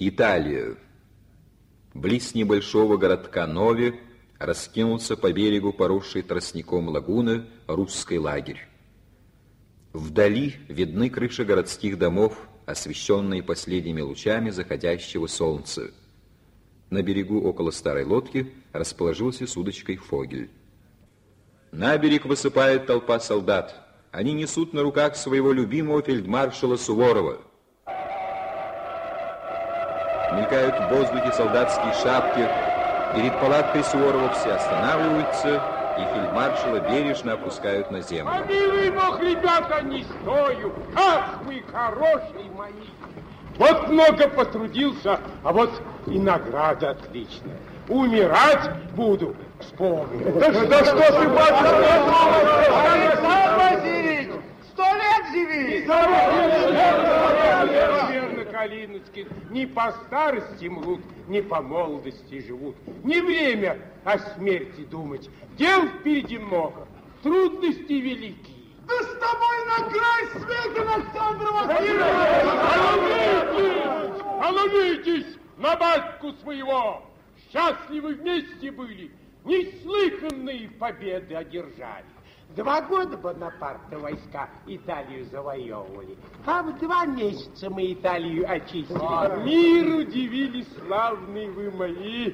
Италия. Близ небольшого городка Нови раскинулся по берегу поросший тростником лагуны русский лагерь. Вдали видны крыши городских домов, освещенные последними лучами заходящего солнца. На берегу около старой лодки расположился с удочкой Фогель. На берег высыпает толпа солдат. Они несут на руках своего любимого фельдмаршала Суворова. Мелькают в воздухе солдатские шапки. Перед палаткой Суворова все останавливаются, и фельдмаршала бережно опускают на землю. Помилуй бог, ребята, не стою. Ах вы хорошие мои. Вот много потрудился, а вот и награда отличная. Умирать буду, вспомню. Да что, да что ты, батюшка, Сто лет живи! Верно, Калиночкин, не по старости мрут, не по молодости живут. Не время о смерти думать. Дел впереди много, трудности великие. Да с тобой на край света, Александр Васильевич! Оловитесь на батьку своего! Счастливы вместе были, неслыханные победы одержали. Два года Бонапарта войска Италию завоевывали, а в два месяца мы Италию очистили. А мир удивили славные вы мои,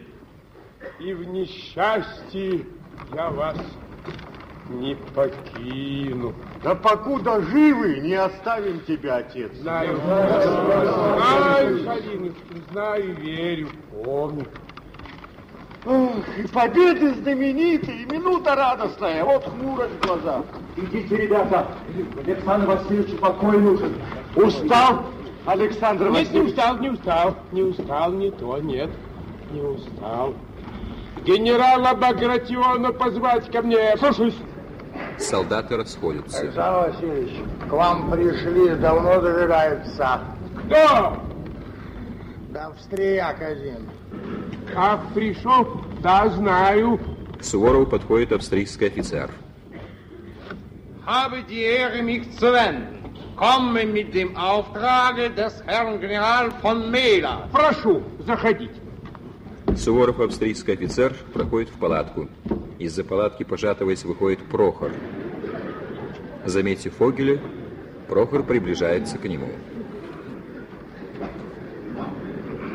и в несчастье я вас не покину. Да покуда живы, не оставим тебя, отец. Знаю, знаю, Калинушкин, знаю, верю, помню. Ох, и победы знаменитые, и минута радостная, вот хмурость в глазах. Идите, ребята, Александр Васильевич покой нужен. Устал, Александр Нет, не Васильевич? устал, не устал, не устал, не то, нет, не устал. Генерала Багратиона позвать ко мне, слушаюсь. Солдаты расходятся. Александр Васильевич, к вам пришли, давно дожидаются. Кто? Да австрияк один. Как пришел? Да, знаю. К Суворову подходит австрийский офицер. habe die Ehre, mich zu wenden. Komme mit dem Auftrage des Herrn General von Mela. Прошу, заходите. Суворов, австрийский офицер, проходит в палатку. Из-за палатки, пожатываясь, выходит Прохор. Заметив Фогеля, Прохор приближается к нему.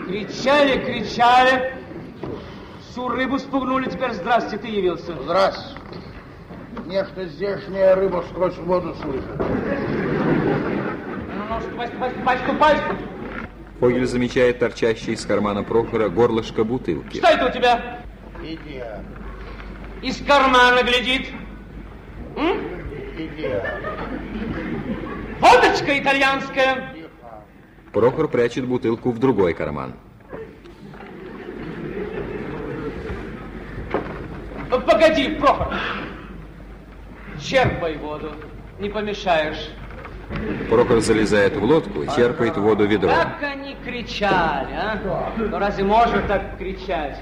Кричали, кричали. Всю рыбу спугнули, теперь здрасте, ты явился. Здрасте. Нечто здешняя рыба сквозь воду слышит. Ну, ну, ступай, ступай, ступай, ступай. Фогель замечает торчащее из кармана Прохора горлышко бутылки. Что это у тебя? Иди, Из кармана глядит. М? иди. Водочка итальянская. Прохор прячет бутылку в другой карман. Погоди, Прохор. Черпай воду, не помешаешь. Прохор залезает в лодку, черпает воду ведром. Как они кричали, а? Ну разве можно так кричать?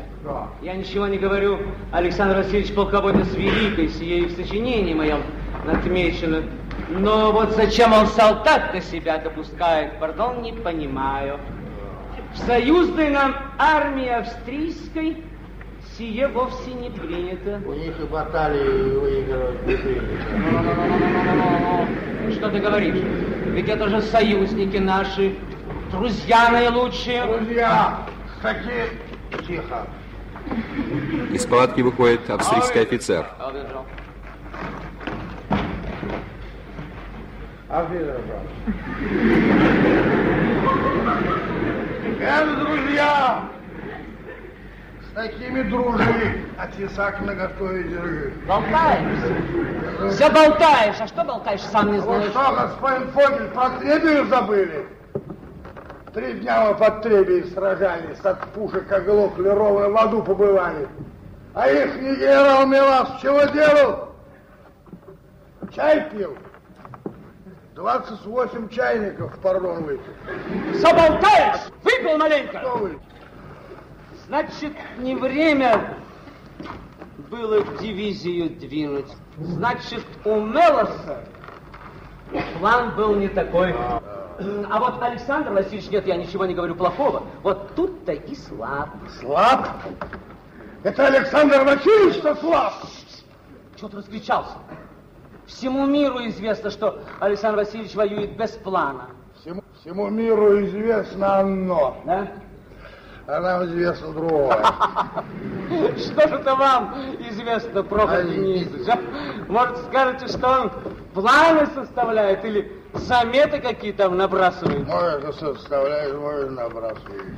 Я ничего не говорю. Александр Васильевич полководец великой, сие и в сочинении моем отмечено. Но вот зачем он солдат-то себя допускает, пардон, не понимаю. В союзной нам армии австрийской сие вовсе не принято. У них и баталии выигрывать не принято. Ну, Что ты говоришь? Ведь это же союзники наши, друзья наилучшие. Друзья, такие... Тихо. Из палатки выходит австрийский офицер. Офицер, друзья, такими дружили, а тесак наготове держи. Болтаешь? Все болтаешь. А что болтаешь, сам не Вот знаешь? что, господин Фогель, про Требию забыли? Три дня мы под Требией сражались, от пушек оглохли, ровно в аду побывали. А их генерал Милас чего делал? Чай пил. 28 чайников, пардон, выпил. Все болтаешь? Выпил маленько. Что вы? Значит, не время было дивизию двинуть. Значит, у Мелоса план был не такой. А вот Александр Васильевич, нет, я ничего не говорю плохого. Вот тут-то и слаб. Слаб? Это Александр Васильевич-то слаб. Чего ты раскричался? Всему миру известно, что Александр Васильевич воюет без плана. Всему, всему миру известно одно. Да? А нам известно другое. Что же это вам известно, Прохор Денисович? Может, скажете, что он планы составляет или заметы какие там набрасывает? Может, составляет, может, набрасывает.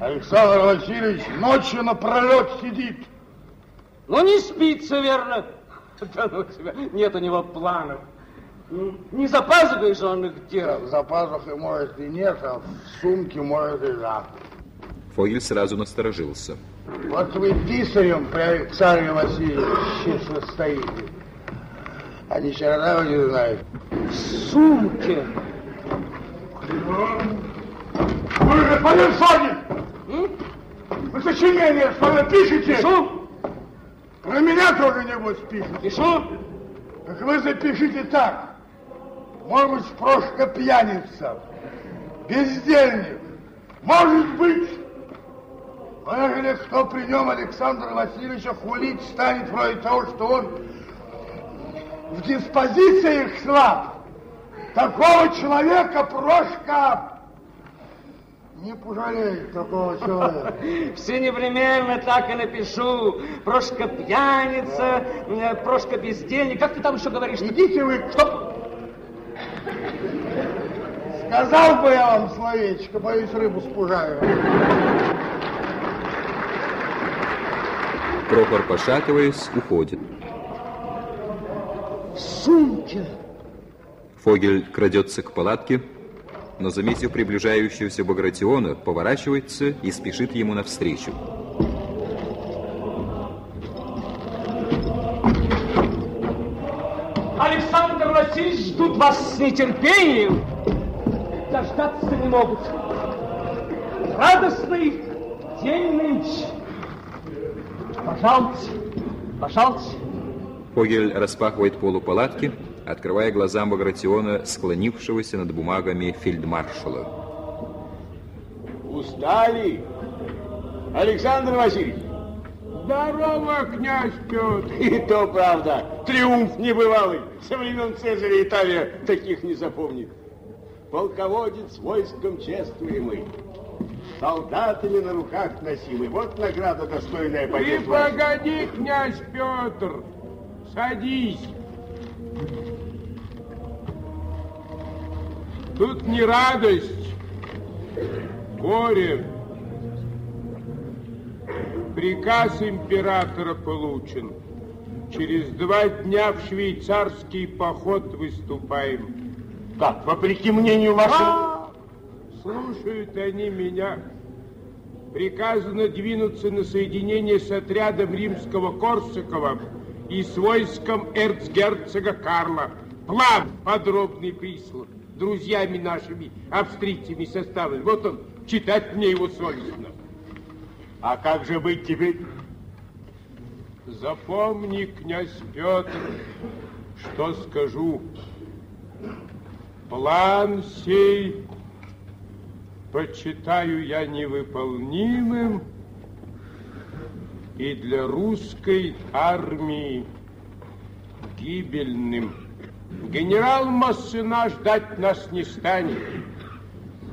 Александр Васильевич ночью напролет сидит. Ну, не спится, верно. Да ну тебя, нет у него планов. Не за пазухой же он их делал. За пазухой, может, и нет, а в сумке, может, и да. Фогель сразу насторожился. Вот вы писарем при Александре Васильевиче состоите. А ни черта вы не знаете. В сумке. Вы, господин Согин! Вы сочинение свое пишете? Пишу, Про меня тоже, небось, пишете. пишу. Так вы запишите так. Может быть, Прошка пьяница, бездельник. Может быть, ежели кто при нем Александра Васильевича хулить станет вроде того, что он в диспозициях слаб, такого человека Прошка не пожалеет такого человека. Все непременно так и напишу. Прошка пьяница, Прошка бездельник. Как ты там еще говоришь? Идите вы, что? Сказал бы я вам словечко, боюсь, рыбу спужаю. Прохор, пошатываясь, уходит. В сумке. Фогель крадется к палатке, но, заметив приближающегося Багратиона, поворачивается и спешит ему навстречу. Александр Васильевич ждут вас с нетерпением. Дождаться не могут. Радостный день нынче. Пожалуйте, пожалуйте. Фогель распахивает полу палатки, открывая глазам Багратиона, склонившегося над бумагами фельдмаршала. Устали? Александр Васильевич? Здорово, князь Петр. И то правда. Триумф небывалый. Со времен Цезаря Италия таких не запомнит. Полководец войском чествуемый. Солдатами на руках носимый. Вот награда достойная Ты побед вашей. погоди, князь Петр. Садись. Тут не радость, горе. Приказ императора получен. Через два дня в швейцарский поход выступаем. Как, вопреки мнению вашему? Слушают они меня. Приказано двинуться на соединение с отрядом римского Корсакова и с войском эрцгерцога Карла. План подробный прислан друзьями нашими, австрийцами составлен. Вот он, читать мне его совестно. А как же быть теперь? Запомни, князь Петр, что скажу. План сей почитаю я невыполнимым и для русской армии гибельным. Генерал Массена ждать нас не станет.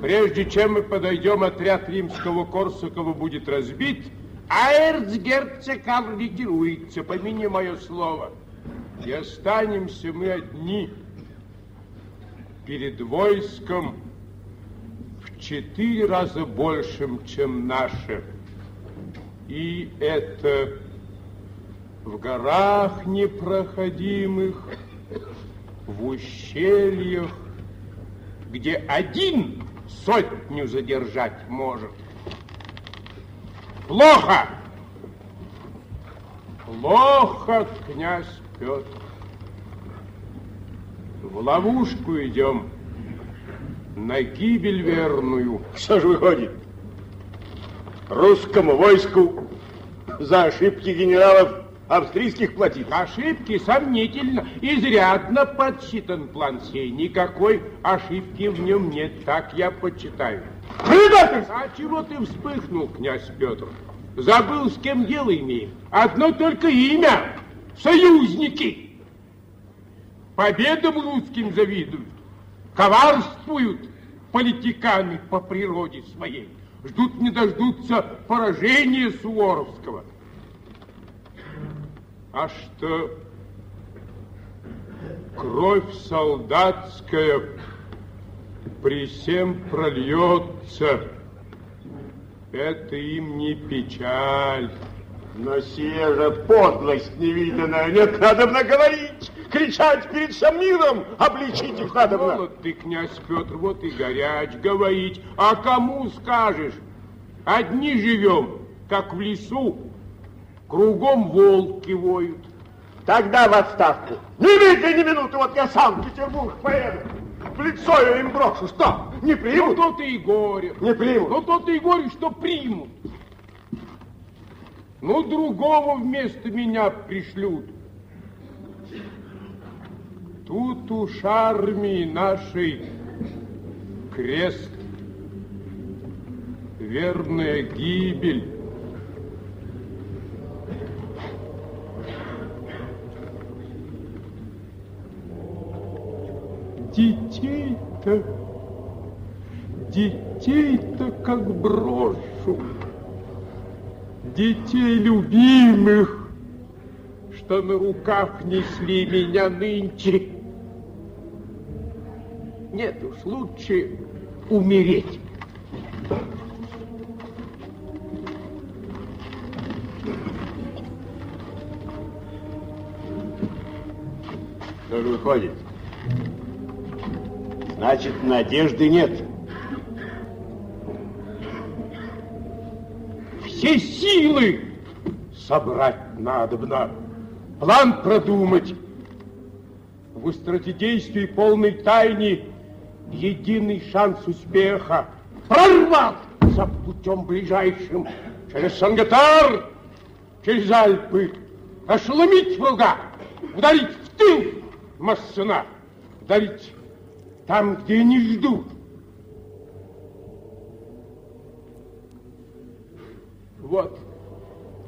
Прежде чем мы подойдем, отряд римского Корсакова будет разбит, а эрцгерцог ликвидируется, помяни мое слово. И останемся мы одни перед войском четыре раза большим, чем наше. И это в горах непроходимых, в ущельях, где один сотню задержать может. Плохо! Плохо, князь Петр. В ловушку идем, на гибель верную. Что же выходит? Русскому войску за ошибки генералов австрийских плотиц. Ошибки сомнительно. Изрядно подсчитан план сей. Никакой ошибки в нем нет, так я почитаю. Предатель! А чего ты вспыхнул, князь Петр? Забыл, с кем дело имеем. Одно только имя. Союзники. Победам русским завидуют. Коварствуют политиканы по природе своей. Ждут не дождутся поражения Суворовского. А что кровь солдатская при всем прольется, это им не печаль. Но сия же подлость невиданная, нет, надо говорить, кричать перед всем миром, обличить их надо Молод ты, князь Петр, вот и горяч говорить, а кому скажешь? Одни живем, как в лесу, кругом волки воют. Тогда в отставку. Не видите ни минуты, вот я сам в Петербург поеду. В лицо я им брошу. Что, не Ну, примут? то-то и горе. Не примут. Ну, то-то и горе, что примут. Ну, другого вместо меня пришлют. Тут уж армии нашей крест, верная гибель. Детей-то, детей-то как брошу, детей любимых, что на руках несли меня нынче. Нет уж, лучше умереть. Что же выходит? Значит, надежды нет. Все силы собрать надобно, план продумать. В стратегической полной тайне единый шанс успеха. Прорваться путем ближайшим через Сангатар, через Альпы, ошеломить врага, ударить в тыл Массена, ударить там, где не ждут. Вот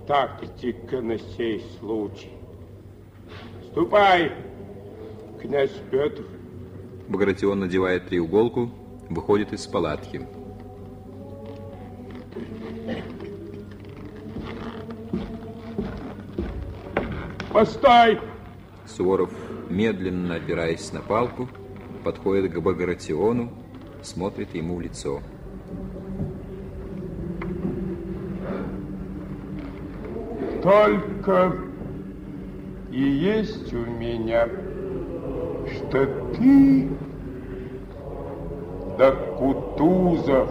тактика на сей случай. Ступай, князь Петр. Багратион надевает треуголку, выходит из палатки. Постой! Суворов, медленно опираясь на палку, подходит к Багратиону, смотрит ему в лицо. Только и есть у меня, что ты да Кутузов.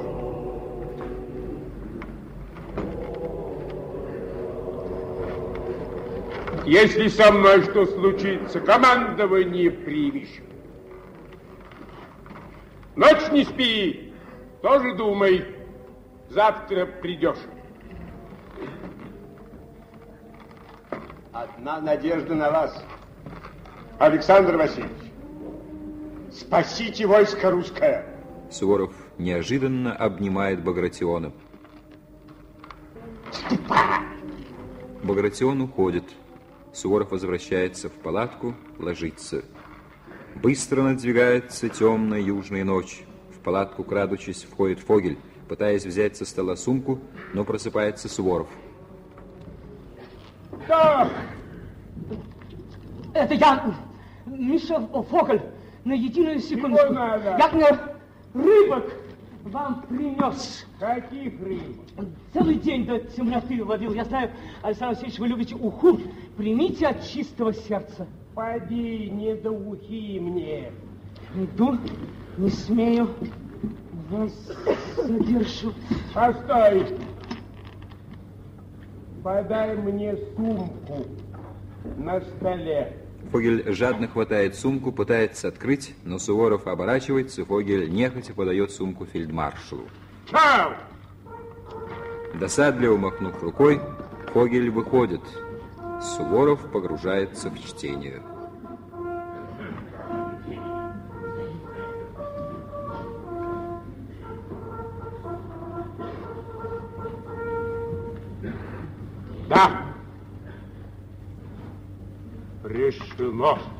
Если со мной что случится, командование примешь. Ночь не спи, тоже думай, завтра придешь. Одна надежда на вас, Александр Васильевич. Спасите войско русское. Суворов неожиданно обнимает Багратиона. Багратион уходит. Суворов возвращается в палатку, ложится. Быстро надвигается темная южная ночь. В палатку, крадучись, входит Фогель, пытаясь взять со стола сумку, но просыпается Суворов. Да, Это я, Миша Фоголь, на единую секунду. Я мне рыбок вам принес. каких рыб? Целый день до темноты ловил. Я знаю, Александр Васильевич, вы любите уху. Примите от чистого сердца. Поди, не до ухи мне. Иду, не смею вас задержу. Постой. Подай мне сумку на столе. Фогель жадно хватает сумку, пытается открыть, но Суворов оборачивается, Фогель нехотя подает сумку фельдмаршалу. Чау! Досадливо махнув рукой, Фогель выходит. Суворов погружается в чтение. Да! الله